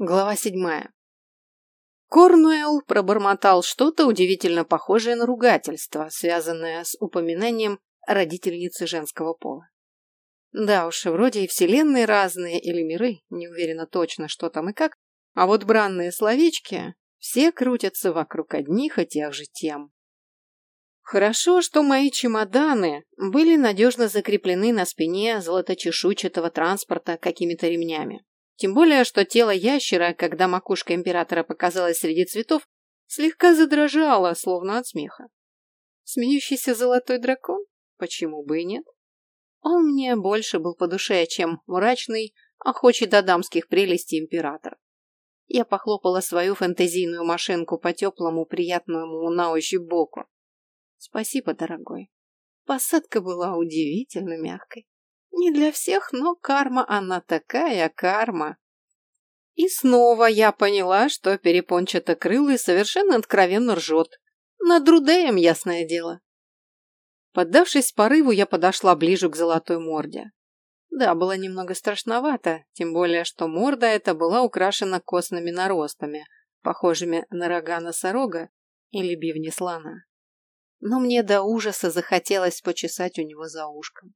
Глава седьмая. Корнуэлл пробормотал что-то удивительно похожее на ругательство, связанное с упоминанием родительницы женского пола. Да уж, вроде и вселенные разные, или миры, не уверена точно, что там и как, а вот бранные словечки все крутятся вокруг одних и тех же тем. Хорошо, что мои чемоданы были надежно закреплены на спине золоточешуйчатого транспорта какими-то ремнями. Тем более, что тело ящера, когда макушка императора показалась среди цветов, слегка задрожало, словно от смеха. Смеющийся золотой дракон? Почему бы и нет? Он мне больше был по душе, чем мрачный, охочий до дамских прелестей император. Я похлопала свою фэнтезийную машинку по теплому, приятному на ощупь боку. Спасибо, дорогой. Посадка была удивительно мягкой. Не для всех, но карма она такая карма. И снова я поняла, что перепончато-крылый совершенно откровенно ржет. Над Рудеем, ясное дело. Поддавшись порыву, я подошла ближе к золотой морде. Да, было немного страшновато, тем более, что морда эта была украшена костными наростами, похожими на рога носорога или бивни слона. Но мне до ужаса захотелось почесать у него за ушком.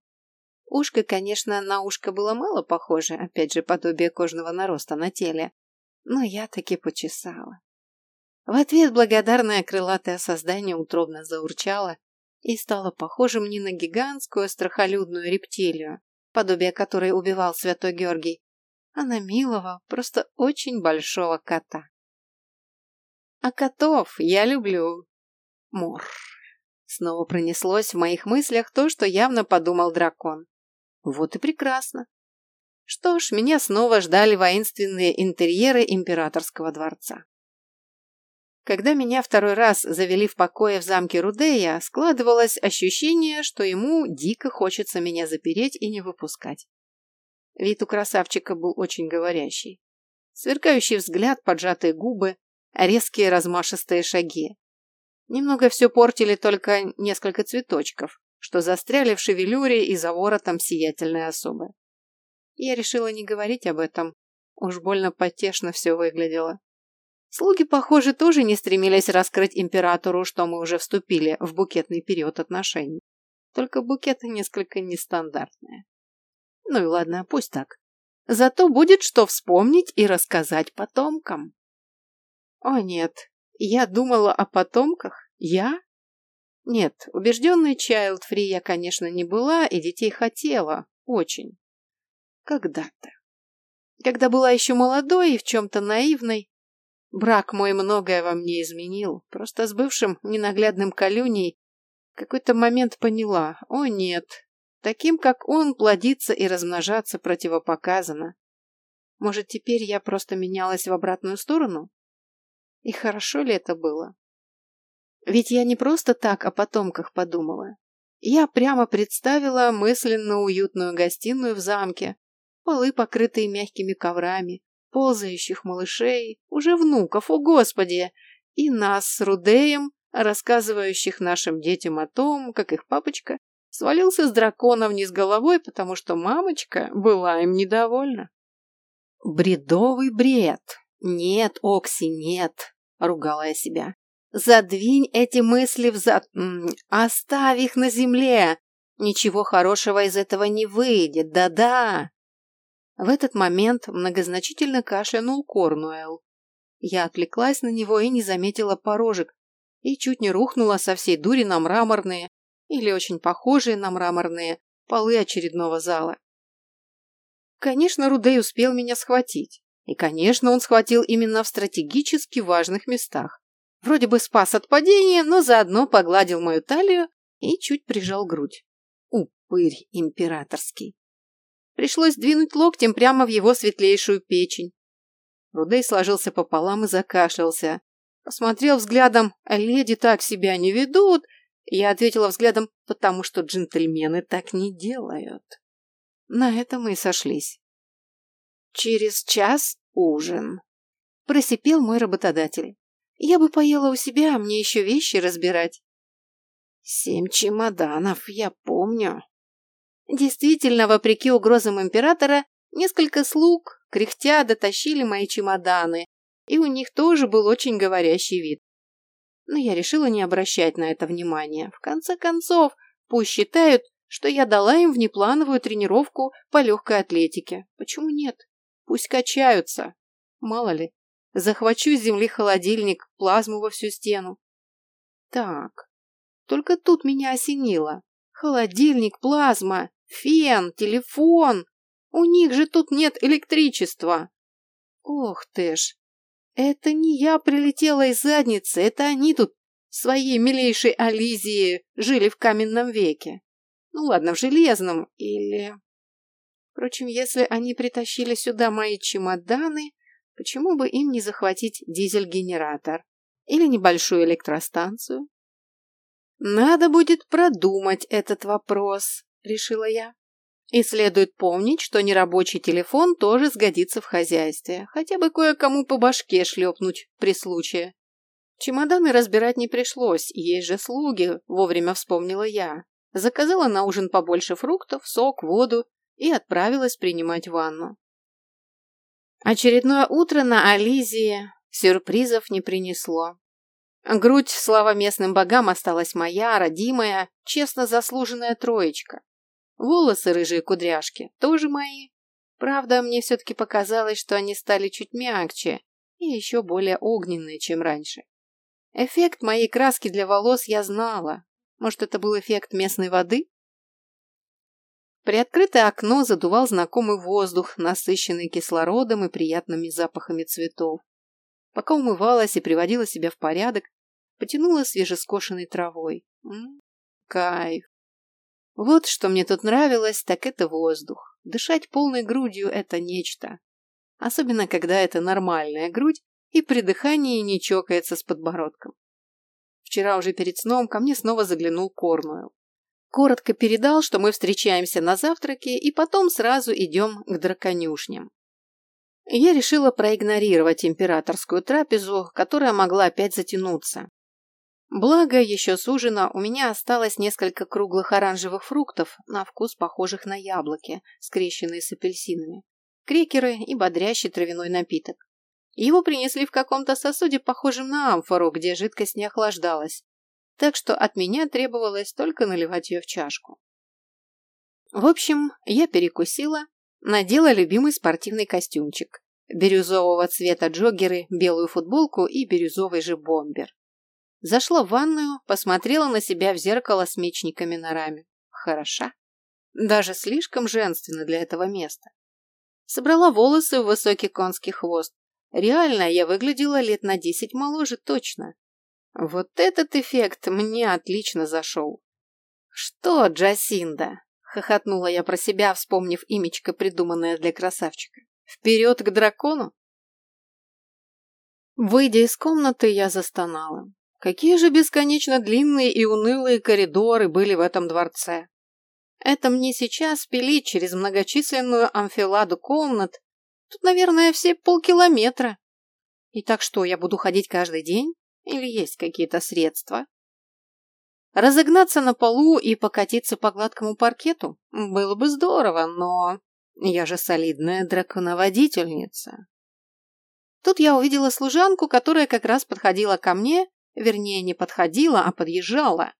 Ушко, конечно, на ушко было мало похоже, опять же, подобие кожного нароста на теле, но я таки почесала. В ответ благодарное крылатое создание утробно заурчало и стало похожим не на гигантскую страхолюдную рептилию, подобие которой убивал святой Георгий, а на милого, просто очень большого кота. А котов я люблю. Мур. Снова пронеслось в моих мыслях то, что явно подумал дракон. Вот и прекрасно. Что ж, меня снова ждали воинственные интерьеры императорского дворца. Когда меня второй раз завели в покое в замке Рудея, складывалось ощущение, что ему дико хочется меня запереть и не выпускать. Вид у красавчика был очень говорящий. Сверкающий взгляд, поджатые губы, резкие размашистые шаги. Немного все портили только несколько цветочков, что застряли в шевелюре и за воротом сиятельной особы. Я решила не говорить об этом. Уж больно потешно все выглядело. Слуги, похоже, тоже не стремились раскрыть императору, что мы уже вступили в букетный период отношений. Только букеты несколько нестандартные. Ну и ладно, пусть так. Зато будет что вспомнить и рассказать потомкам. О нет, я думала о потомках. Я? Нет, убежденной чайлд-фри я, конечно, не была и детей хотела. Очень. Когда-то. Когда была еще молодой и в чем-то наивной. Брак мой многое во мне изменил. Просто с бывшим ненаглядным колюней какой-то момент поняла. О нет, таким, как он, плодиться и размножаться противопоказано. Может, теперь я просто менялась в обратную сторону? И хорошо ли это было? Ведь я не просто так о потомках подумала. Я прямо представила мысленно уютную гостиную в замке, полы, покрытые мягкими коврами, ползающих малышей, уже внуков, о господи, и нас с Рудеем, рассказывающих нашим детям о том, как их папочка свалился с дракона вниз головой, потому что мамочка была им недовольна. Бредовый бред. Нет, Окси, нет, ругала я себя. Задвинь эти мысли в зад... Оставь их на земле. Ничего хорошего из этого не выйдет, да-да. В этот момент многозначительно кашлянул Корнуэлл. Я отвлеклась на него и не заметила порожек, и чуть не рухнула со всей дури на мраморные, или очень похожие на мраморные, полы очередного зала. Конечно, Рудей успел меня схватить. И, конечно, он схватил именно в стратегически важных местах. Вроде бы спас от падения, но заодно погладил мою талию и чуть прижал грудь. Упырь императорский. Пришлось двинуть локтем прямо в его светлейшую печень. Рудей сложился пополам и закашлялся. Посмотрел взглядом, леди так себя не ведут. Я ответила взглядом, потому что джентльмены так не делают. На этом мы и сошлись. Через час ужин. Просипел мой работодатель. Я бы поела у себя, а мне еще вещи разбирать. Семь чемоданов, я помню. Действительно, вопреки угрозам императора, Несколько слуг, кряхтя, дотащили мои чемоданы, и у них тоже был очень говорящий вид. Но я решила не обращать на это внимания. В конце концов, пусть считают, что я дала им внеплановую тренировку по легкой атлетике. Почему нет? Пусть качаются. Мало ли, захвачу с земли холодильник, плазму во всю стену. Так, только тут меня осенило. Холодильник, плазма, фен, телефон. У них же тут нет электричества. Ох ты ж. Это не я прилетела из задницы, это они тут в своей милейшей Ализии жили в каменном веке. Ну ладно, в железном или... Впрочем, если они притащили сюда мои чемоданы, почему бы им не захватить дизель-генератор или небольшую электростанцию? Надо будет продумать этот вопрос, решила я. И следует помнить, что нерабочий телефон тоже сгодится в хозяйстве, хотя бы кое-кому по башке шлепнуть при случае. Чемоданы разбирать не пришлось, есть же слуги, вовремя вспомнила я. Заказала на ужин побольше фруктов, сок, воду и отправилась принимать ванну. Очередное утро на Ализии сюрпризов не принесло. Грудь, слава местным богам, осталась моя, родимая, честно заслуженная троечка. Волосы рыжие кудряшки тоже мои. Правда, мне все-таки показалось, что они стали чуть мягче и еще более огненные, чем раньше. Эффект моей краски для волос я знала. Может, это был эффект местной воды? Приоткрытое окно задувал знакомый воздух, насыщенный кислородом и приятными запахами цветов. Пока умывалась и приводила себя в порядок, потянула свежескошенной травой. М -м, кайф. Вот что мне тут нравилось, так это воздух. Дышать полной грудью – это нечто. Особенно, когда это нормальная грудь и при дыхании не чокается с подбородком. Вчера уже перед сном ко мне снова заглянул Корнуэлл. Коротко передал, что мы встречаемся на завтраке и потом сразу идем к драконюшням. Я решила проигнорировать императорскую трапезу, которая могла опять затянуться, Благо, еще с ужина у меня осталось несколько круглых оранжевых фруктов, на вкус похожих на яблоки, скрещенные с апельсинами, крекеры и бодрящий травяной напиток. Его принесли в каком-то сосуде, похожем на амфору, где жидкость не охлаждалась, так что от меня требовалось только наливать ее в чашку. В общем, я перекусила, надела любимый спортивный костюмчик, бирюзового цвета джоггеры, белую футболку и бирюзовый же бомбер. Зашла в ванную, посмотрела на себя в зеркало с мечниками на раме. Хороша. Даже слишком женственно для этого места. Собрала волосы в высокий конский хвост. Реально, я выглядела лет на десять моложе точно. Вот этот эффект мне отлично зашел. «Что, Джасинда?» — хохотнула я про себя, вспомнив имечко, придуманное для красавчика. «Вперед к дракону?» Выйдя из комнаты, я застонала. Какие же бесконечно длинные и унылые коридоры были в этом дворце. Это мне сейчас пилить через многочисленную амфиладу комнат. Тут, наверное, все полкилометра. И так что, я буду ходить каждый день? Или есть какие-то средства? Разогнаться на полу и покатиться по гладкому паркету? Было бы здорово, но... Я же солидная драконоводительница. Тут я увидела служанку, которая как раз подходила ко мне Вернее, не подходила, а подъезжала.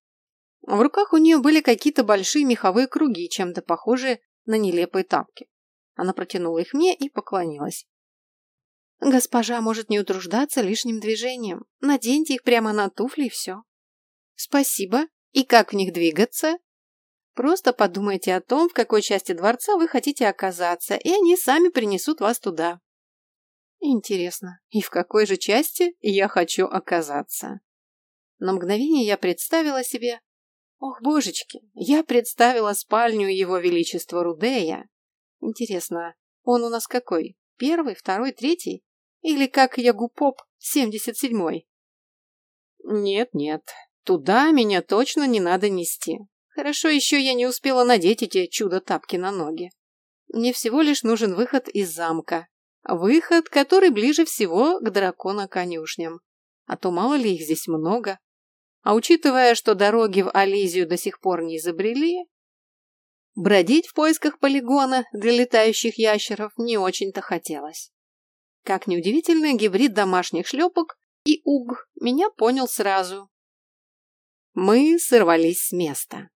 В руках у нее были какие-то большие меховые круги, чем-то похожие на нелепые тапки. Она протянула их мне и поклонилась. «Госпожа может не утруждаться лишним движением. Наденьте их прямо на туфли и все». «Спасибо. И как в них двигаться?» «Просто подумайте о том, в какой части дворца вы хотите оказаться, и они сами принесут вас туда». Интересно, и в какой же части я хочу оказаться? На мгновение я представила себе... Ох, божечки, я представила спальню его величества Рудея. Интересно, он у нас какой? Первый, второй, третий? Или как Ягупоп, семьдесят седьмой? Нет-нет, туда меня точно не надо нести. Хорошо еще я не успела надеть эти чудо-тапки на ноги. Мне всего лишь нужен выход из замка, Выход, который ближе всего к дракона-конюшням. А то мало ли их здесь много. А учитывая, что дороги в Ализию до сих пор не изобрели... Бродить в поисках полигона для летающих ящеров не очень-то хотелось. Как неудивительно, гибрид домашних шлепок и уг меня понял сразу. Мы сорвались с места.